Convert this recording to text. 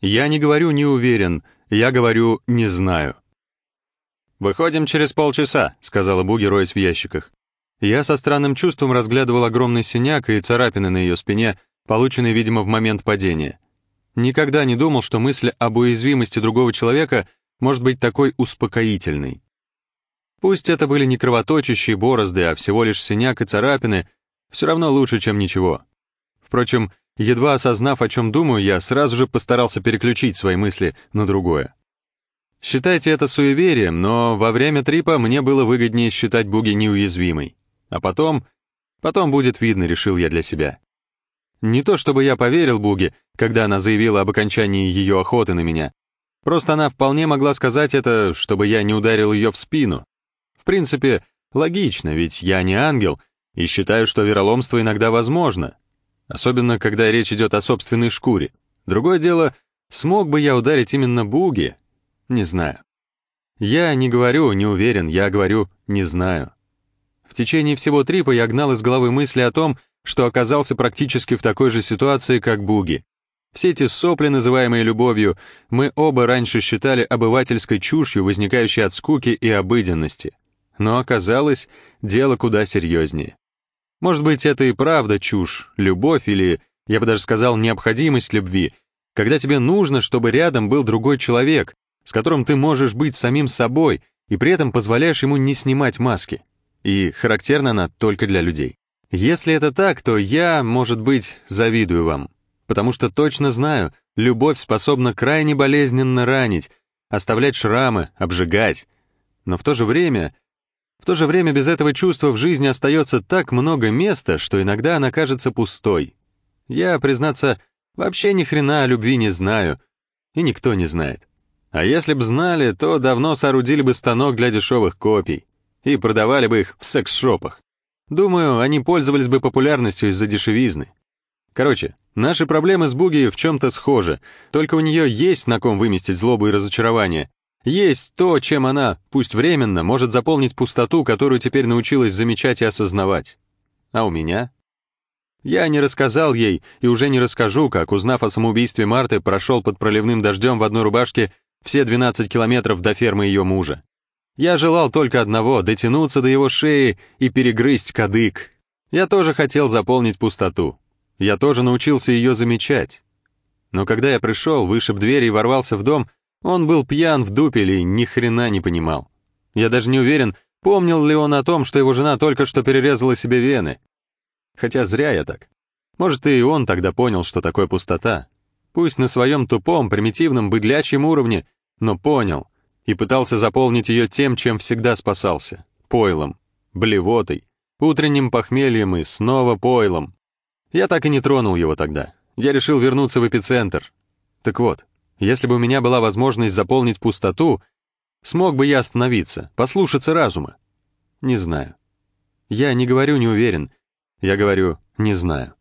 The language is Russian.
Я не говорю «не уверен», я говорю «не знаю». «Выходим через полчаса», — сказала Буги, роясь в ящиках. Я со странным чувством разглядывал огромный синяк и царапины на ее спине, полученные, видимо, в момент падения. Никогда не думал, что мысль об уязвимости другого человека может быть такой успокоительной. Пусть это были не кровоточащие борозды, а всего лишь синяк и царапины, все равно лучше, чем ничего. Впрочем, едва осознав, о чем думаю, я сразу же постарался переключить свои мысли на другое. Считайте это суеверием, но во время трипа мне было выгоднее считать Буги неуязвимой. А потом... Потом будет видно, решил я для себя. Не то чтобы я поверил Буге, когда она заявила об окончании ее охоты на меня. Просто она вполне могла сказать это, чтобы я не ударил ее в спину. В принципе, логично, ведь я не ангел, и считаю, что вероломство иногда возможно. Особенно, когда речь идет о собственной шкуре. Другое дело, смог бы я ударить именно Буги? Не знаю. Я не говорю, не уверен, я говорю, не знаю. В течение всего трипа я гнал из головы мысли о том, что оказался практически в такой же ситуации, как Буги. Все эти сопли, называемые любовью, мы оба раньше считали обывательской чушью, возникающей от скуки и обыденности. Но оказалось, дело куда серьезнее. Может быть, это и правда чушь, любовь или, я бы даже сказал, необходимость любви, когда тебе нужно, чтобы рядом был другой человек, с которым ты можешь быть самим собой и при этом позволяешь ему не снимать маски. И характерна она только для людей. Если это так, то я, может быть, завидую вам, потому что точно знаю, любовь способна крайне болезненно ранить, оставлять шрамы, обжигать. Но в то же время, то же время без этого чувства в жизни остается так много места, что иногда она кажется пустой. Я, признаться, вообще ни хрена о любви не знаю, и никто не знает. А если б знали, то давно соорудили бы станок для дешевых копий и продавали бы их в секс-шопах. Думаю, они пользовались бы популярностью из-за дешевизны. Короче, наши проблемы с Буги в чем-то схожи, только у нее есть на ком выместить злобу и разочарование. Есть то, чем она, пусть временно, может заполнить пустоту, которую теперь научилась замечать и осознавать. А у меня? Я не рассказал ей и уже не расскажу, как, узнав о самоубийстве Марты, прошел под проливным дождем в одной рубашке все 12 километров до фермы ее мужа. Я желал только одного — дотянуться до его шеи и перегрызть кадык. Я тоже хотел заполнить пустоту. Я тоже научился ее замечать. Но когда я пришел, вышиб дверь и ворвался в дом, он был пьян в дупеле и ни хрена не понимал. Я даже не уверен, помнил ли он о том, что его жена только что перерезала себе вены. Хотя зря я так. Может, и он тогда понял, что такое пустота. Пусть на своем тупом, примитивном, быдлячьем уровне, но понял — и пытался заполнить ее тем, чем всегда спасался — пойлом, блевотой, утренним похмельем и снова пойлом. Я так и не тронул его тогда. Я решил вернуться в эпицентр. Так вот, если бы у меня была возможность заполнить пустоту, смог бы я остановиться, послушаться разума? Не знаю. Я не говорю не уверен, я говорю не знаю.